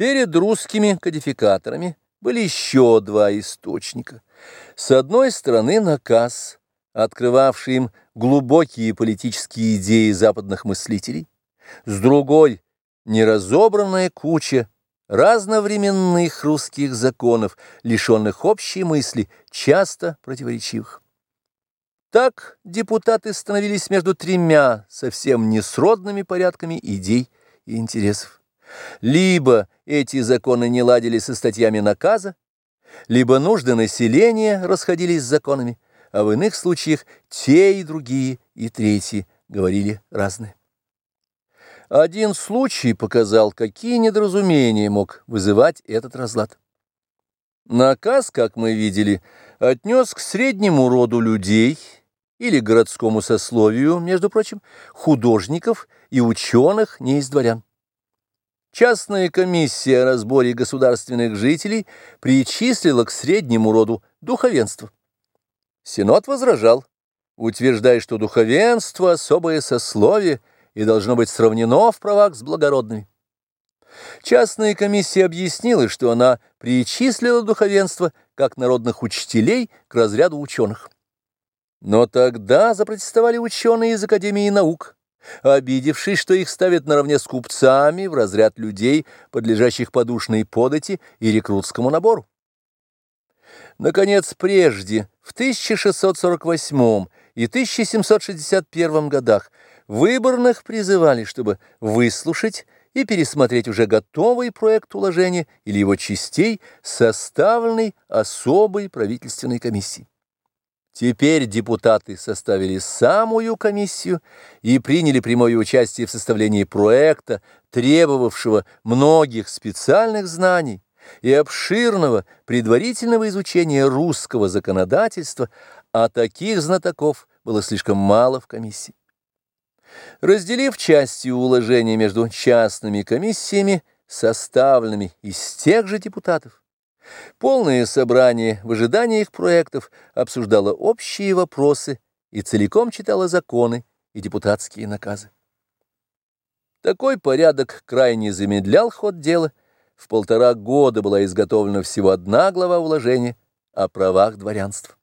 Перед русскими кодификаторами были еще два источника. С одной стороны наказ, открывавший им глубокие политические идеи западных мыслителей, с другой – неразобранная куча разновременных русских законов, лишенных общей мысли, часто противоречивых. Так депутаты становились между тремя совсем несродными порядками идей и интересов. Либо эти законы не ладили со статьями наказа, либо нужды населения расходились с законами, а в иных случаях те и другие, и третьи говорили разные. Один случай показал, какие недоразумения мог вызывать этот разлад. Наказ, как мы видели, отнес к среднему роду людей – или городскому сословию, между прочим, художников и ученых не из дворян. Частная комиссия о разборе государственных жителей причислила к среднему роду духовенство. Синод возражал, утверждая, что духовенство – особое сословие и должно быть сравнено в правах с благородными. Частная комиссия объяснила, что она причислила духовенство как народных учителей к разряду ученых. Но тогда запротестовали ученые из Академии наук, обидевшись, что их ставят наравне с купцами в разряд людей, подлежащих подушной подати и рекрутскому набору. Наконец, прежде, в 1648 и 1761 годах, выборных призывали, чтобы выслушать и пересмотреть уже готовый проект уложения или его частей, составленный особой правительственной комиссией. Теперь депутаты составили самую комиссию и приняли прямое участие в составлении проекта, требовавшего многих специальных знаний и обширного предварительного изучения русского законодательства, а таких знатоков было слишком мало в комиссии. Разделив части уложения между частными комиссиями, составленными из тех же депутатов, Полное собрание в ожидании их проектов обсуждало общие вопросы и целиком читало законы и депутатские наказы. Такой порядок крайне замедлял ход дела. В полтора года была изготовлена всего одна глава уложения о правах дворянства.